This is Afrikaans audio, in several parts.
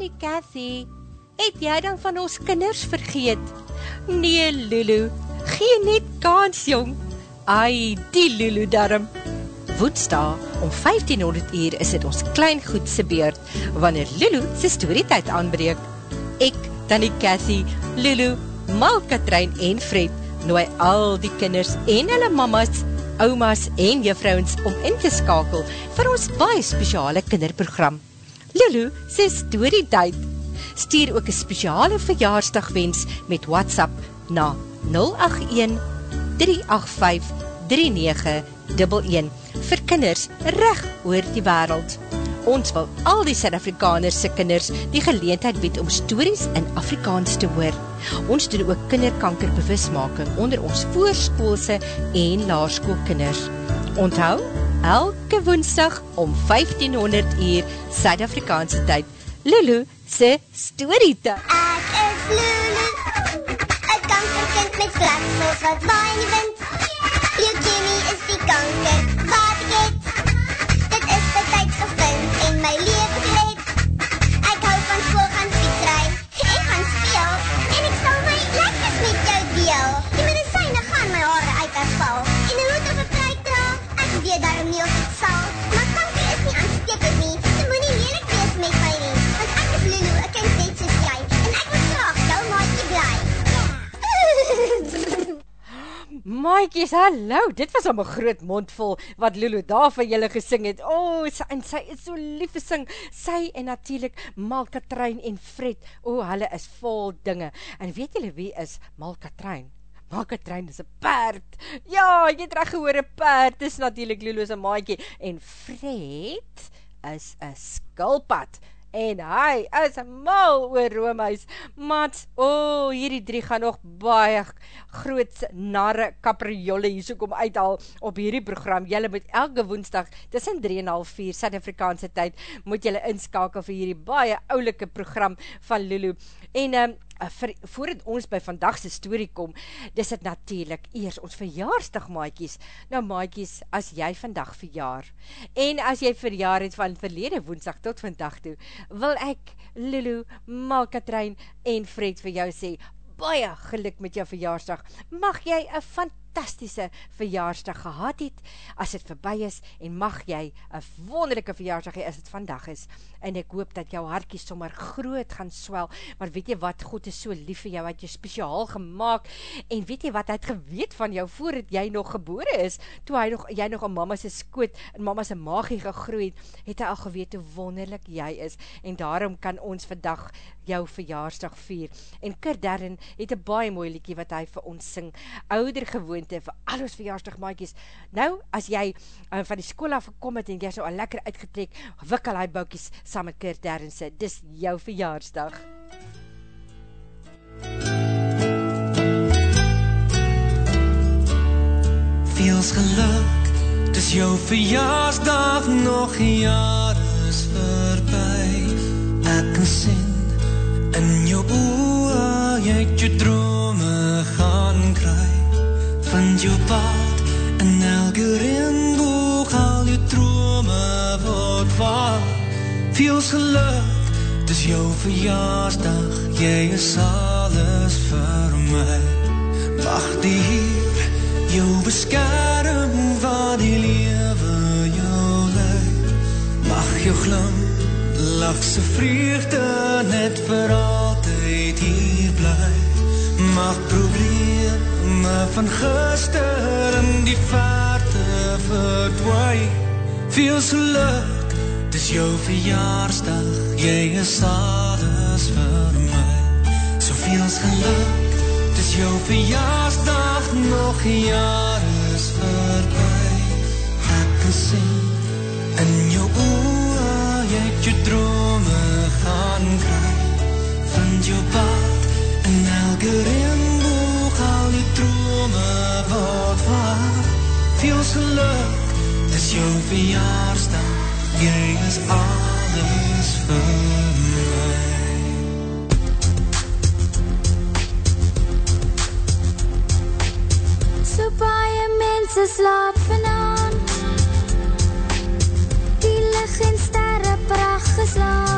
Tannie Cathy, het jy dan van ons kinders vergeet? Nee, Lulu, gee net kans, jong. Ai, die Lulu darm. Woensdae om 1500 uur is dit ons klein goed se beurt wanneer Lulu se storietyd aanbreek. Ek, Tannie Cathy, Lulu, Malkatrein en Fred nooi al die kinders en hulle mammas, oumas en juffrouens om in te skakel vir ons baie spesiale kinderprogram. Lulu se storietyd. Stuur ook 'n spesiale verjaarsdagwens met WhatsApp na 081 385 3911 vir kinders reg oor die wêreld. Ons wil al die Suid-Afrikaners se kinders die geleentheid bied om stories in Afrikaans te hoor. Ons doen ook kinderkanker bewusmaking onder ons voorskoolse en laerskoolkinders. Onthou, elke Woensdag om 1500 uur Suid-Afrikaanse tyd, Lulu se storiete. Ek is Lulu, 'n kankerkind met vleksels wat waai in die wind. Leukemie is die kanker Maatjies, hallo. Dit was 'n groot mond vol wat Lulu daar vir julle gesing het. O, oh, sy en sy is so lief te sing. Sy en natuurlik Malkatrein en Fred. O, oh, hulle is vol dinge. En weet julle wie is Malkatrein? Malkatrein is 'n perd. Ja, jy het reg gehoor, 'n perd. Dis natuurlik Lulu se maatjie en Fred is 'n skilpad en hy is mal oor Romeis. Mats, o, oh, hierdie drie gaan nog baie groot narre kapriolle hierso kom uithaal op hierdie program. Julle moet elke woensdag tussen 3 en half 4 Suid-Afrikaanse tyd moet julle inskakel vir hierdie baie oulike program van Lulu. En um, vir, voordat ons by vandagse story kom, dis het natuurlijk eers ons verjaarsdag maaikies. Nou maaikies, as jy vandag verjaar, en as jy verjaar het van verlede woensdag tot vandag toe, wil ek Lulu, Malkatrein en Fred vir jou sê, baie geluk met jou verjaarsdag. Mag jy een fantastische fantastische verjaarsdag gehad het, as het voorbij is, en mag jy een wonderlijke verjaarsdag hee, as het vandag is, en ek hoop dat jou harkie sommer groot gaan swel, maar weet jy wat, God is so lief vir jou, wat jy speciaal gemaakt, en weet jy wat, hy het geweet van jou, voordat jy nog gebore is, toe hy nog, jy nog in mama's skoot, in mama's maagie gegroeid, het hy al geweet hoe wonderlik jy is, en daarom kan ons vandag jou verjaarsdag vier, en Kurt Darren het een baie mooi liekie wat hy vir ons sing, ouder gewoonte vir al ons verjaarsdag maaikies. Nou, as jy uh, van die school af gekom het en jy so al lekker uitgetrek, wikkel hy boukies saam met Kurt Derrense, dis jou verjaarsdag. Veels geluk, dis jou verjaarsdag, nog jaar is voorbij. Ek kan sien, in jou oor, jy het jou kry. Vind jou pad in elke reënboog, al jou drome word waar. Veels geluk, dis jou verjaarsdag, jy is alles vir my. Die Heer jou beskerm waar die lewe jou lei. Mag jou glim, lachse vreugde net vir altyd hier bly. Mag probleme van gister in die verte verdwijn. Veel geluk, dis jou verjaarsdag, jy is alles vir my. Soveels geluk, dis jou verjaarsdag, nog jaar is voorbij. Ek kan sien, in jou oor, jy het jou drome gaan kry. Vind jou pad, in elke die word waar. Veels geluk, dis jou verjaarsdag, jy is alles vir my. So baie mense slaap vanaand Die lig en sterre prag geslaan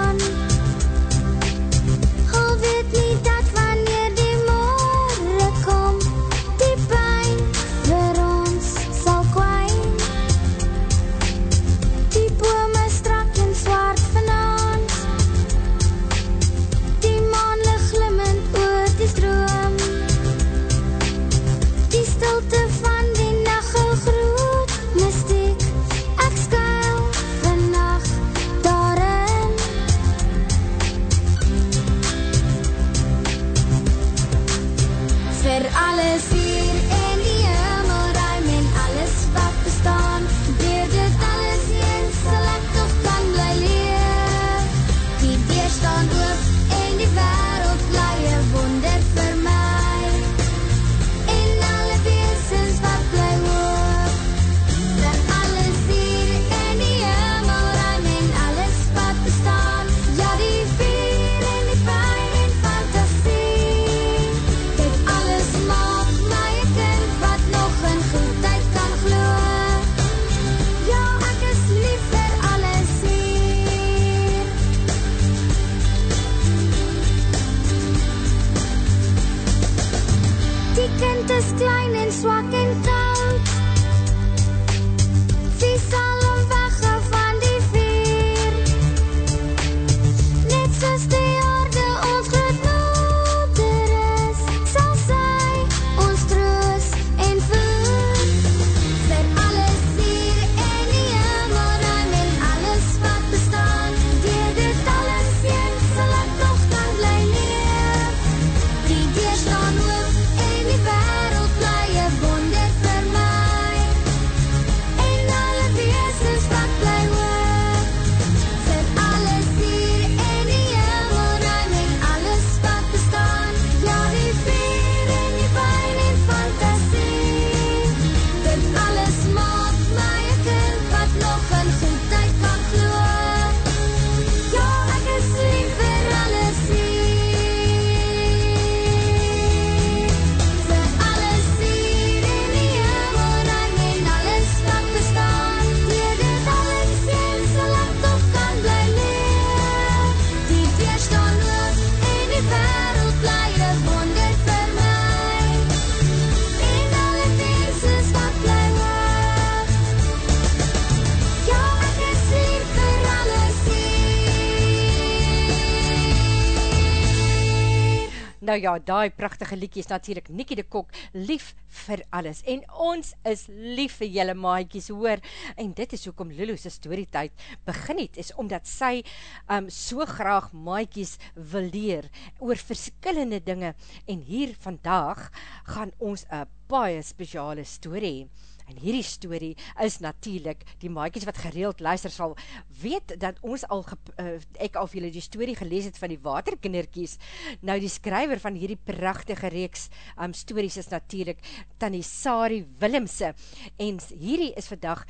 Nou ja, daai prachtige liedjie is natuurlijk Nikkie de Kok, lief vir alles. En ons is lief vir julle maaikies, hoor. En dit is hoekom Lulu sy storytijd begin het, is omdat sy um, so graag maaikies wil leer oor verskillende dinge. En hier vandag gaan ons een baie speciale story hee. En hierdie story is natuurlijk, die maaikies wat gereeld luister sal, weet dat ons al, ge, uh, ek al vir julle die story gelees het van die waterkinderkies. Nou die skryver van hierdie prachtige reeks um, stories is natuurlijk Tannie Sari Willemse. En hierdie is vandag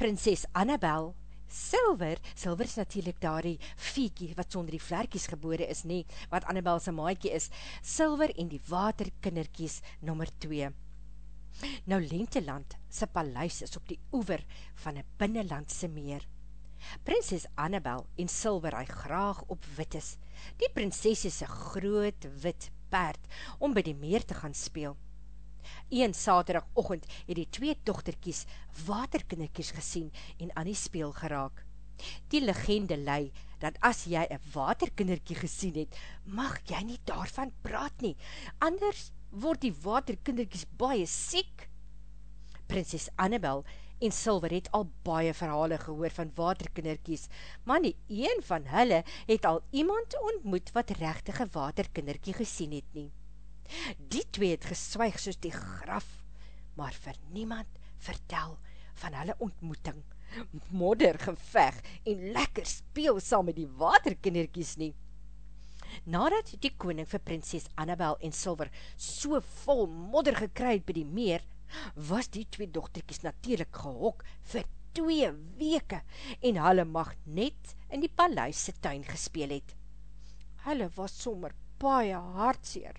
Prinses Annabel Silver, Silver is natuurlijk daar die viekie wat sonder die vlerkies gebore is nie, wat Annabel sy maaikie is, Silver en die waterkinderkies nummer 2. Nou Lenteland sy paleis is op die oever van een binnenlandse meer. Prinses Annabel en Silver hy graag op wit is. Die prinses is een groot wit paard om by die meer te gaan speel. Een saterdag ochend het die twee dochterkies waterkinderkies gesien en aan die speel geraak. Die legende lei, dat as jy een waterkinderkie gesien het, mag jy nie daarvan praat nie, anders word die waterkinderkies baie siek. Prinses Annabel en Silver het al baie verhale gehoor van waterkinderkies, maar nie een van hulle het al iemand ontmoet wat rechtige waterkinderkie gesien het nie. Die twee het geswyg soos die graf, maar vir niemand vertel van hulle ontmoeting, modder geveg en lekker speel saam met die waterkinderkies nie. Nadat die koning vir prinses Annabel en Silver so vol modder gekry het by die meer, was die twee dochterkies natuurlijk gehok vir twee weke en hulle mag net in die paleise tuin gespeel het. Hulle was sommer baie hartseer.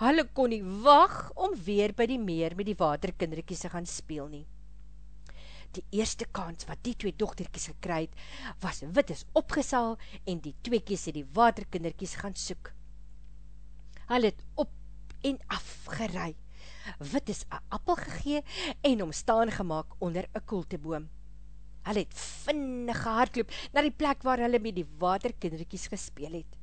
Hulle kon nie wacht om weer by die meer met die waterkinderkies te gaan speel nie. Die eerste kans wat die twee dochterkies gekry het, was wit is opgesaal en die twee kies het die waterkinderkies gaan soek. Hulle het op en af gerei. Wit is een appel gegee en omstaan gemaakt onder een koelteboom. Hulle het vinnig gehaardloop na die plek waar hulle met die waterkinderkies gespeel het.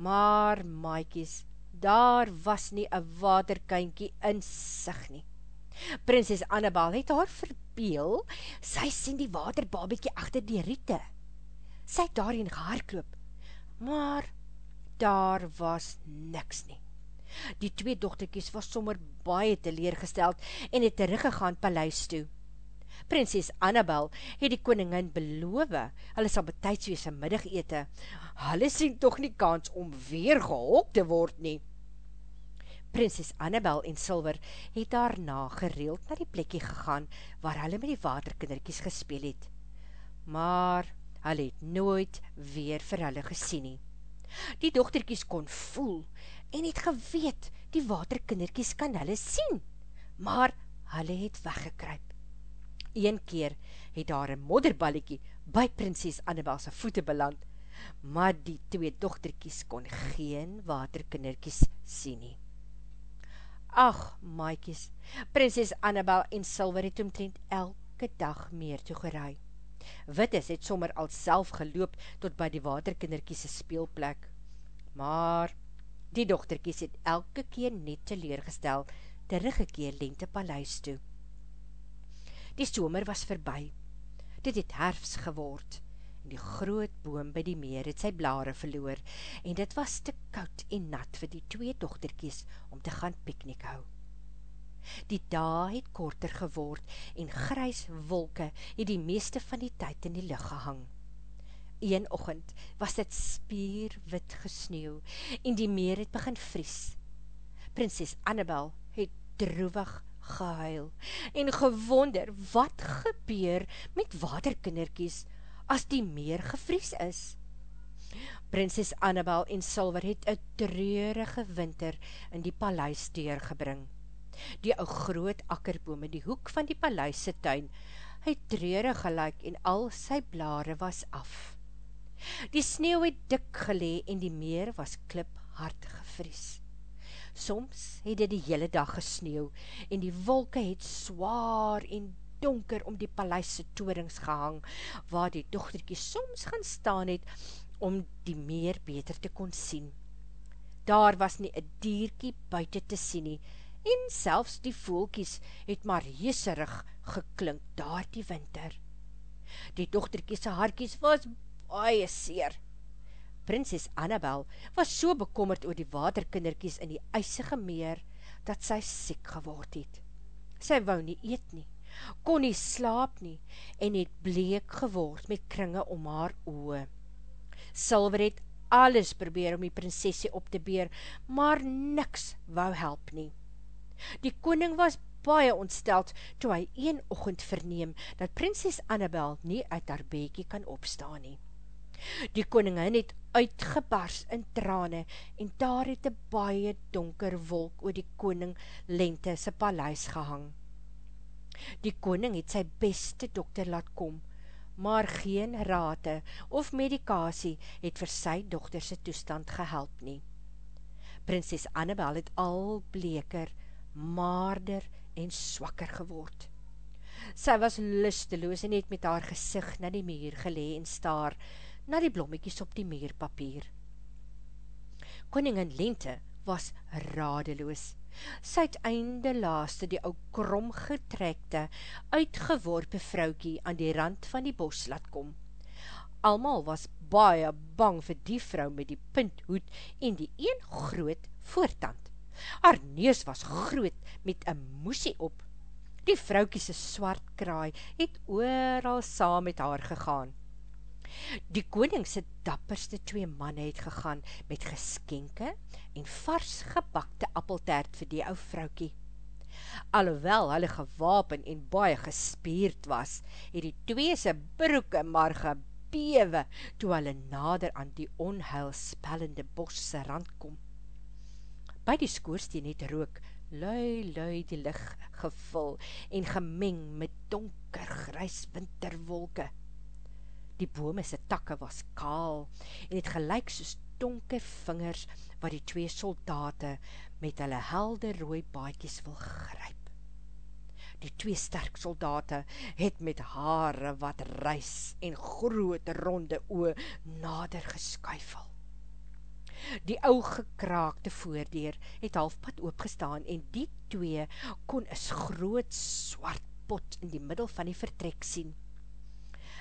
Maar, maaikies, daar was nie een waterkynkie in sig nie. Prinses Annabel het haar verbeel, sy sien die waterbabiekie achter die riete. Sy het daarin gehaarkloop, maar daar was niks nie. Die twee dochterkies was sommer baie teleergesteld en het teruggegaan paleis toe. Prinses Annabel het die koningin beloof, hulle sal betijds wees een middag ete. Hulle sien toch nie kans om weer gehok te word nie. Prinses Annabel en Silver het daarna gereeld na die plekkie gegaan waar hulle met die waterkinderkies gespeel het. Maar hulle het nooit weer vir hulle gesien nie. Die dochterkies kon voel en het geweet die waterkinderkies kan hulle sien, maar hulle het weggekryp. Een keer het daar een modderballiekie by prinses Annabel sy voete beland, maar die twee dochterkies kon geen waterkinderkies sien nie. Ach, maaikies, prinses Annabel en Silver het omtrent elke dag meer toe geraai. Wittes het sommer al self geloop tot by die waterkinderkies speelplek. Maar die dochterkies het elke keer net teleergestel teruggekeer lente paleis toe. Die somer was verby. Dit het herfs geword die groot boom by die meer het sy blare verloor en dit was te koud en nat vir die twee dochterkies om te gaan piknik hou. Die dae het korter geword en grys wolke het die meeste van die tyd in die lucht gehang. Een ochend was dit spierwit gesneeuw en die meer het begin vries. Prinses Annabel het droevig gehuil en gewonder wat gebeur met waterkinderkies as die meer gevries is. Prinses Annabel en Silver het een treurige winter in die paleis deurgebring. Die ou groot akkerboom in die hoek van die paleisse tuin het treurig gelijk en al sy blare was af. Die sneeuw het dik gelee en die meer was klip hard gevries. Soms het dit die hele dag gesneeuw en die wolke het zwaar en donker om die paleisse toerings gehang, waar die dochterkie soms gaan staan het om die meer beter te kon sien. Daar was nie een dierkie buiten te sien nie, en selfs die voelkies het maar jeserig geklink daar die winter. Die dochterkiese haarkies was baie seer. Prinses Annabel was so bekommerd oor die waterkinderkies in die eisige meer, dat sy siek geword het. Sy wou nie eet nie, kon nie slaap nie, en het bleek geword met kringe om haar oe. Silver het alles probeer om die prinsesie op te beer, maar niks wou help nie. Die koning was baie ontsteld, toe hy een ochend verneem, dat prinses Annabel nie uit haar beekie kan opstaan nie. Die koningin het uitgebars in trane en daar het een baie donker wolk oor die koning lente sy paleis gehang. Die koning het sy beste dokter laat kom, maar geen rate of medikasie het vir sy dochterse toestand gehelp nie. Prinses Annabel het al bleker, maarder en swakker geword. Sy was lusteloos en het met haar gezicht na die muur gelee en staar, na die blommekies op die meerpapier. Koningin Lente was radeloos. Sy het einde laaste die ou krom getrekte, uitgeworpe vroukie aan die rand van die bos laat kom. Almal was baie bang vir die vrou met die punthoed en die een groot voortand. Haar neus was groot met een moesie op. Die vroukiese swart kraai het ooral saam met haar gegaan. Die koningse dapperste twee manne het gegaan met geskenke en vars gebakte appeltaart vir die ou vroukie. Alhoewel hulle gewapen en baie gespierd was, het die tweese broeke maar gebewe toe hulle nader aan die onheilspellende bosse rand kom. By die skoorsteen het rook lui lui die licht gevul en gemeng met donker grys winterwolke. Die bome se takke was kaal en het gelyk soos donker vingers wat die twee soldate met hulle helder rooi baadjies wil gryp. Die twee sterk soldate het met haare wat reis en groot ronde oe nader geskuifel. Die ou gekraakte voordeur het halfpad oopgestaan en die twee kon is groot swart pot in die middel van die vertrek sien.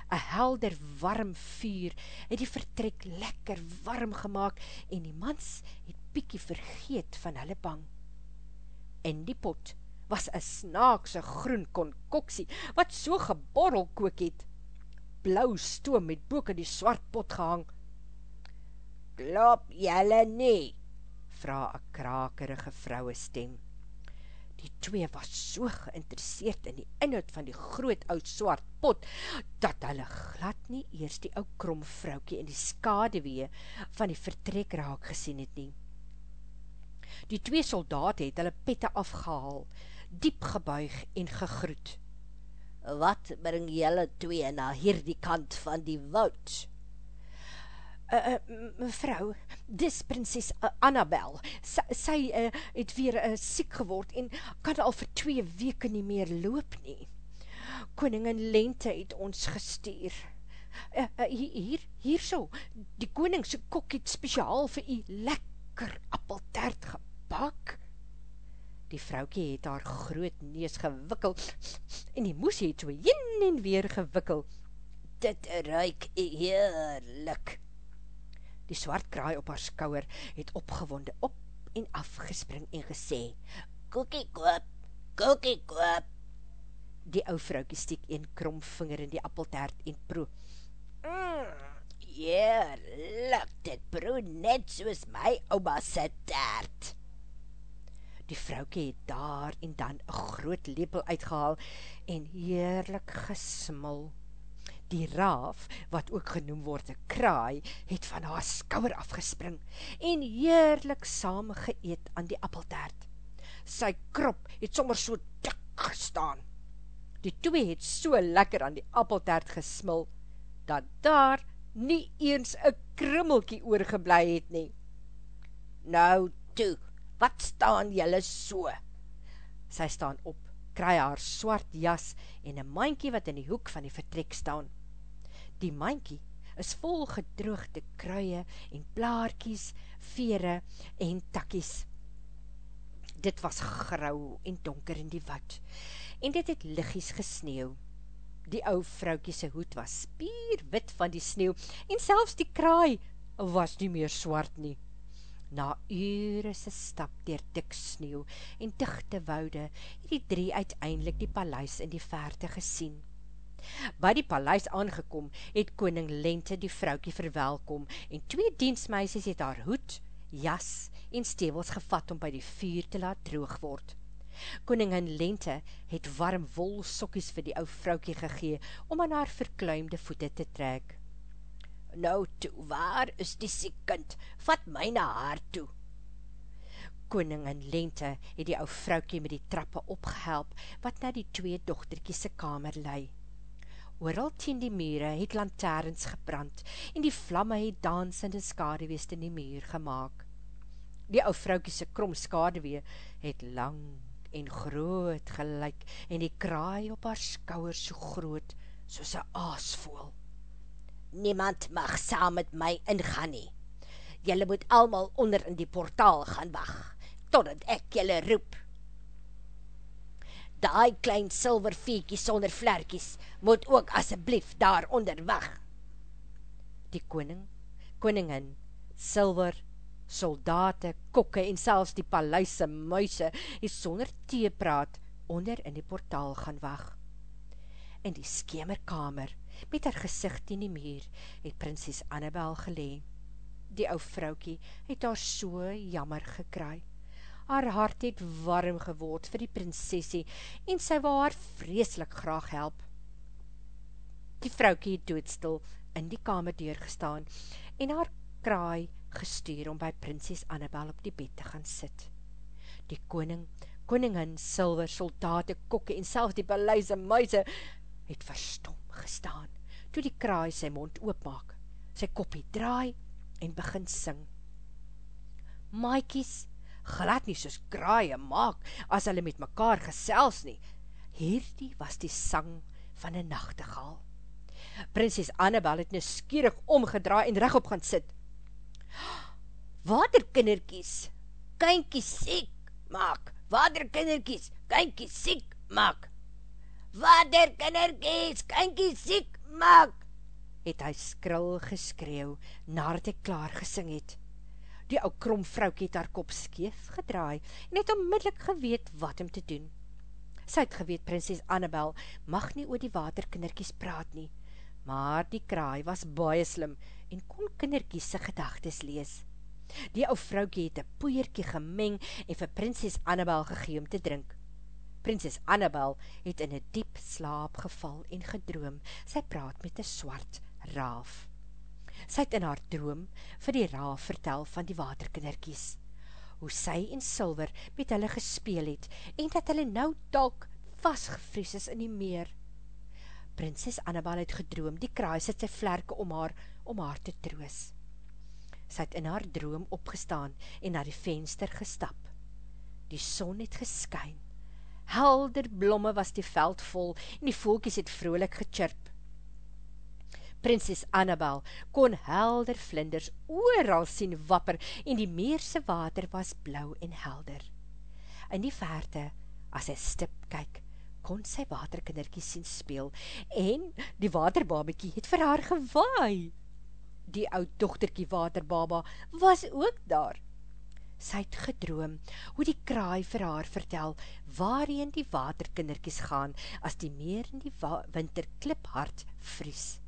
Een helder warm vuur het die vertrek lekker warm gemaakt en die mans het piekie vergeet van hulle bang. In die pot was een snaakse groen konkoksie wat so geborrel kook het. Blauw stoom met boek in die swart pot gehang. Klop jylle nie, vraag een krakerige vrouwe stem. Die twee was so geïnteresseerd in die inhoud van die groot oud swart pot, dat hulle glad nie eers die ou krom vroukie in die skadewee van die vertrek raak gesien het nie. Die twee soldaat het hulle pette afgehaal, diep gebuig en gegroet. Wat bring julle twee na hierdie kant van die woud? Uh, uh, mevrou, dis prinses uh, Annabel. Sy, sy uh, het weer uh, siek geword en kan al vir twee weke nie meer loop nie. Koningin Lente het ons gestuur. Uh, uh, hier, hier so, die koningse kok het speciaal vir u lekker appeltert gebak. Die vroukie het haar groot neus gewikkel en die moes het so jyn en weer gewikkel. Dit ruik heerlik. Die swart kraai op haar skouwer het opgewonde op en afgespring en gesê, Koekie koop, koekie koop. Die ou vroukie stiek een krom vinger in die appeltaart en proe. Mmm, heerlik, dit proe net soos my oma se taart. Die vroukie het daar en dan een groot lepel uitgehaal en heerlik gesmul. Die raaf, wat ook genoem word, een kraai, het van haar skouwer afgespring en heerlik saam geëet aan die appeltaart. Sy krop het sommer so dik gestaan. Die twee het so lekker aan die appeltaart gesmil, dat daar nie eens een krummelkie oorgeblij het nie. Nou toe, wat staan jylle so? Sy staan op, kry haar swart jas en een mankie wat in die hoek van die vertrek staan. Die mankie is vol gedroogde kruie en blaarkies, vere en takkies. Dit was grauw en donker in die wat, en dit het liggies gesneeuw. Die ou vrouwkiese hoed was spierwit van die sneeuw, en selfs die kraai was nie meer swart nie. Na ure se stap dier dik sneeuw en dichte woude, het die drie uiteindelik die paleis in die verte gesien. By die paleis aangekom, het koning Lente die vroukie verwelkom en twee dienstmeisies het haar hoed, jas en stevels gevat om by die vuur te laat droog word. Koningin Lente het warm wol sokkies vir die ou vroukie gegee om aan haar verkluimde voete te trek. Nou toe, waar is die siekkind? Vat my na haar toe. Koningin Lente het die ou vroukie met die trappe opgehelp wat na die twee dochterkiese kamer leie. Ooral teen die mure het lanterns gebrand en die vlamme het dansende skadeweest in die muur gemaakt. Die ou vroukiese krom skadewee het lang en groot gelyk en die kraai op haar skouwer so groot soos een aasvoel. Niemand mag saam met my ingaan nie. Julle moet almal onder in die portaal gaan wacht, totdat ek julle roep daai klein silver veekie sonder vlerkies, moet ook asseblief daar onder wacht. Die koning, koningin, silver, soldate, kokke en selfs die paleise muise, is sonder theepraat onder in die portaal gaan wacht. In die skemerkamer, met haar gezicht in die muur, het prinses Annabel geleen. Die ou vroukie het haar so jammer gekraai haar hart het warm geword vir die prinsessie en sy wou haar vreeslik graag help. Die vroukie het doodstil in die kamer deurgestaan en haar kraai gestuur om by prinses Annabel op die bed te gaan sit. Die koning, koningin, silver, soldate, kokke en selfs die paleise muise het verstom gestaan toe die kraai sy mond oopmaak, sy koppie draai en begin sing. Maaikies, glad nie soos kraaie maak, as hulle met mekaar gesels nie. Hierdie was die sang van een nachtegaal. Prinses Annabel het nuskierig omgedraai en rechtop gaan sit. Waterkinderkies, kynkies siek maak, waterkinderkies, kynkies siek maak. Waterkinderkies, kynkies siek maak, het hy skril geskreeuw, nadat hy klaar gesing het. Die ou krom vroukie het haar kop skeef gedraai en het onmiddellik geweet wat om te doen. Sy het geweet prinses Annabel mag nie oor die waterkinderkies praat nie, maar die kraai was baie slim en kon kinderkies sy gedagtes lees. Die ou vroukie het een poeierkie gemeng en vir prinses Annabel gegee om te drink. Prinses Annabel het in een diep slaap geval en gedroom, sy praat met een swart raaf. Sy het in haar droom vir die raaf vertel van die waterkinderkies, hoe sy en Silver met hulle gespeel het, en dat hulle nou dalk vastgevries is in die meer. Prinses Annabel het gedroom, die kraai sit sy vlerke om haar, om haar te troos. Sy het in haar droom opgestaan en na die venster gestap. Die son het geskyn. Helder blomme was die veld vol en die voelkies het vrolik gechirp. Prinses Annabel kon helder vlinders ooral sien wapper en die meerse water was blauw en helder. In die verte, as hy stip kyk, kon sy waterkinderkie sien speel en die waterbabiekie het vir haar gewaai. Die oud dochterkie waterbaba was ook daar. Sy het gedroom hoe die kraai vir haar vertel waarheen die waterkinderkies gaan as die meer in die winter kliphard vries.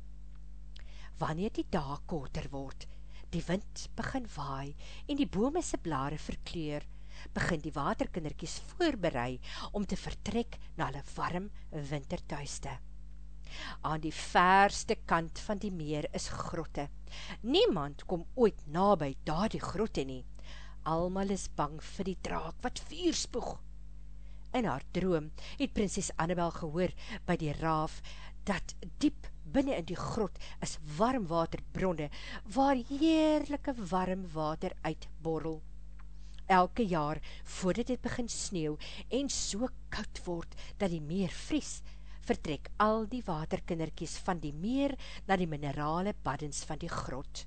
Wanneer die dag korter word, die wind begin waai en die bome se blare verkleur, begin die waterkinderkies voorberei om te vertrek na hulle warm wintertuiste. Aan die verste kant van die meer is grotte. Niemand kom ooit nabij daar die grotte nie. Almal is bang vir die draak wat vuur spoeg. In haar droom het prinses Annabel gehoor by die raaf dat diep binnen in die grot is warmwaterbronne waar heerlijke warm water uitborrel elke jaar, voordat het begin sneeuw en so koud word, dat die meer vries, vertrek al die waterkinderkies van die meer na die minerale baddens van die grot.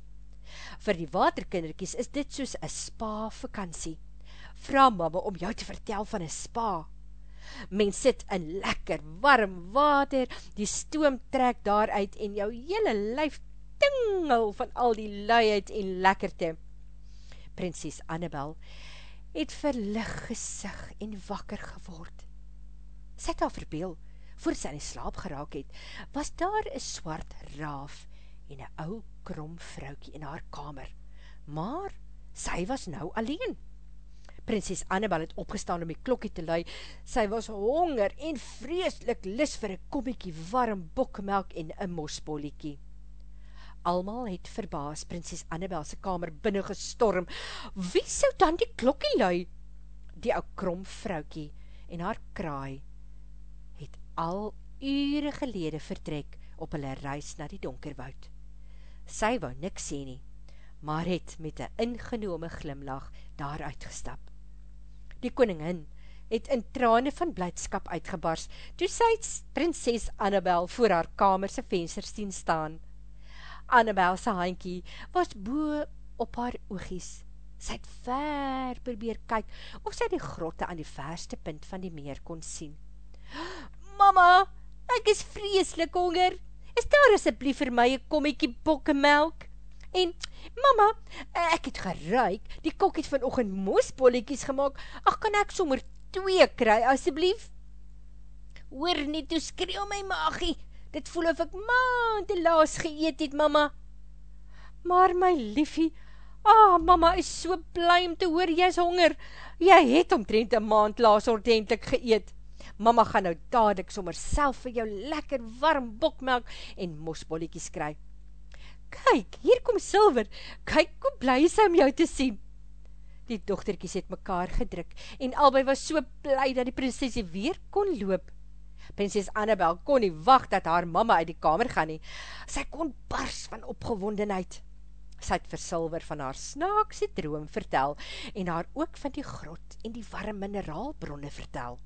Vir die waterkinderkies is dit soos een spa-vakantie. Vra mama om jou te vertel van een spa. Men sit in lekker warm water, die stoom trek daaruit en jou hele lyf tingel van al die luiheid en lekkerte. Prinses Annabel het verlig gesig en wakker geword. Sy het al verbeel, voor sy in slaap geraak het, was daar een swart raaf en een ou krom vroukie in haar kamer. Maar sy was nou alleen. Prinses Annabel het opgestaan om die klokkie te lui. Sy was honger en vreeslik lis vir een kommiekie warm bokmelk en een mosboliekie. Almal het verbaas prinses Annabelse kamer binnen gestorm. Wie sou dan die klokkie lui? Die ou krom vroukie en haar kraai het al ure gelede vertrek op hulle reis na die donkerwoud. Sy wou niks sê nie, maar het met een ingenome glimlach daar uitgestap. Die koningin het in trane van blijdskap uitgebars, toe sy prinses Annabel voor haar kamerse vensters sien staan. Annabel sy handkie was boe op haar oogies. Sy het ver probeer kyk of sy die grotte aan die verste punt van die meer kon sien. Mama, ek is vreeslik honger. Is daar asjeblief vir my een kommiekie bokkemelk? En, mama, ek het geruik, die kok het vanochtend moosbolliekies gemaakt, ach, kan ek sommer twee kry, asjeblief? Hoor nie, toe skreeuw my maagie, dit voel of ek maand te laas geëet het, mama. Maar my liefie, ah, mama is so blij om te hoor, jy is honger. Jy het omtrent een maand laas ordentlik geëet. Mama gaan nou dadelijk sommer self vir jou lekker warm bokmelk en mosbolliekies kry. Kyk, hier kom Silver, kyk hoe blij is om jou te sien. Die dochterkies het mekaar gedruk en albei was so blij dat die prinsesie weer kon loop. Prinses Annabel kon nie wacht dat haar mama uit die kamer gaan nie. Sy kon bars van opgewondenheid. Sy het vir Silver van haar snaakse droom vertel en haar ook van die grot en die warm mineraalbronne vertel.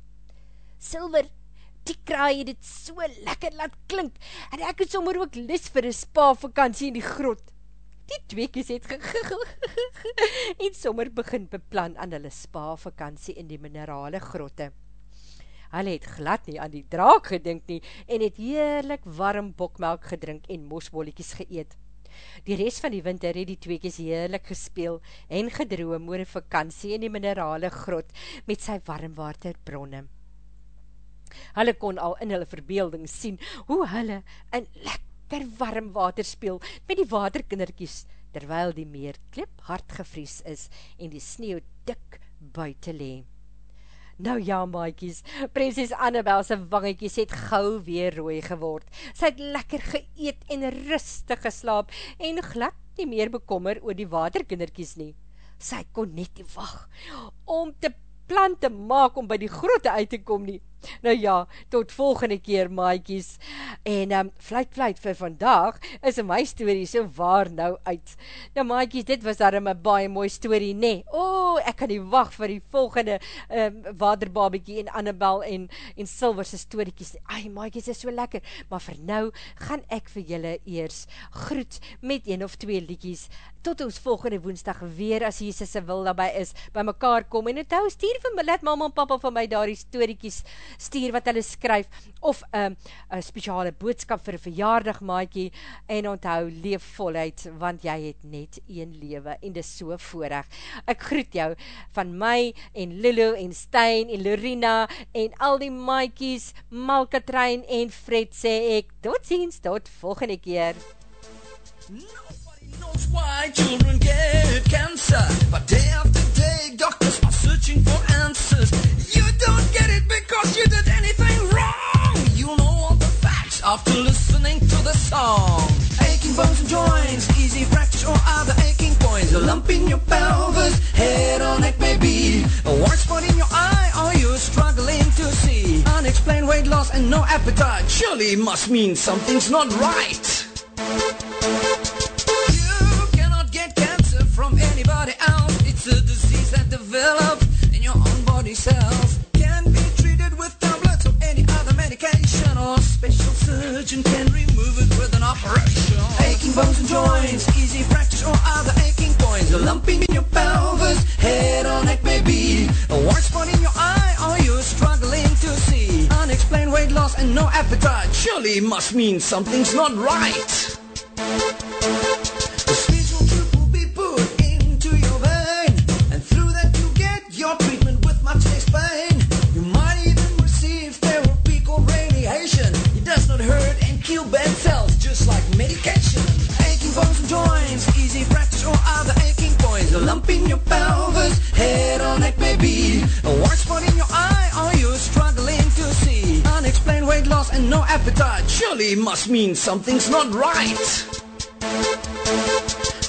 Silver, die kraai het het so lekker laat klink en ek het sommer ook lis vir een spa vakantie in die grot. Die tweekies het gegiggel en sommer begin beplan aan hulle spa vakantie in die minerale grotte. Hulle het glad nie aan die draak gedink nie en het heerlik warm bokmelk gedrink en mosbolliekies geëet. Die rest van die winter het die tweekies heerlik gespeel en gedroom oor een vakantie in die minerale grot met sy warmwaterbronne. Hulle kon al in hulle verbeelding sien hoe hulle in lekker warm water speel met die waterkinderkies, terwyl die meer klip hard gevries is en die sneeuw dik buiten leem. Nou ja, maaikies, prinses Annabel sy wangiekies het gauw weer rooi geword. Sy het lekker geëet en rustig geslaap en glad nie meer bekommer oor die waterkinderkies nie. Sy kon net nie wacht om te plan te maak om by die grote uit te kom nie. Nou ja, tot volgende keer maaikies. En um, fluit fluit vir vandag is my story so waar nou uit. Nou maaikies, dit was daarom een baie mooi story, nee. O, oh, ek kan nie wacht vir die volgende um, waterbabiekie en Annabel en, en Silverse storiekies. Ai, maaikies is so lekker. Maar vir nou gaan ek vir julle eers groet met een of twee liekies tot ons volgende woensdag weer, as Jesus se wil daarby is, by mekaar kom, en het hou, stuur vir my, let mama en papa van my daar die storiekies stuur wat hulle skryf, of een um, speciale boodskap vir een verjaardag maatjie, en onthou, leef voluit, want jy het net een lewe, en dis so voorrecht. Ek groet jou, van my, en Lulu, en Stein, en Lorena, en al die maatjies, Malkatrein, en Fred, sê ek, tot ziens, tot volgende keer. No knows why children get cancer. But day after day, doctors are searching for answers. You don't get it because you did anything wrong. You know all the facts after listening to the song. Aching bones and joints, easy fractures or other aching points. A lump in your pelvis, head or neck maybe. A white spot in your eye, or you're struggling to see. Unexplained weight loss and no appetite. Surely must mean something's not right. That develop in your own body cells. Can be treated with tablets or any other medication, or special surgeon can remove it with an operation. Aching bones and joints, easy fractures or other aching points. A lump in your pelvis, head or neck maybe. A white spot in your eye, or you're struggling to see. Unexplained weight loss and no appetite. Surely must mean something's not right. Surely must mean something's not right.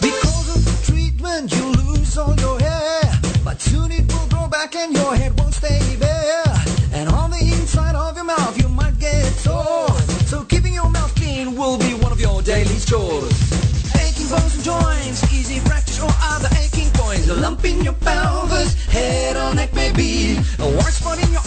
Because of the treatment, you lose all your hair. But soon it will grow back and your head won't stay bare. And on the inside of your mouth, you might get sore. So keeping your mouth clean will be one of your daily chores. Aching bones and joints, easy practice or other aching points. A lump in your pelvis, head or neck maybe. A white spot in your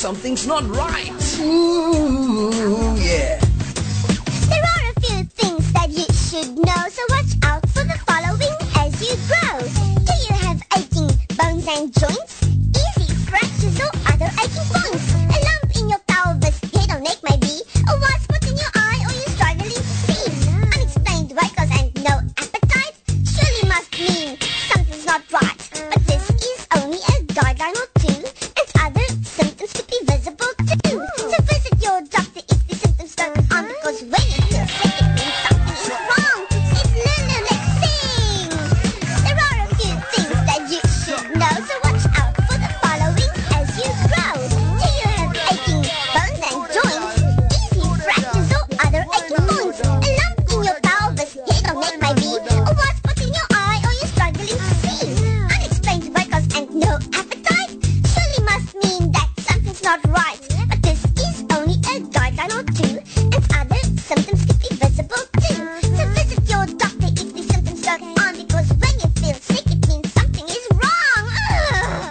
Something's not right.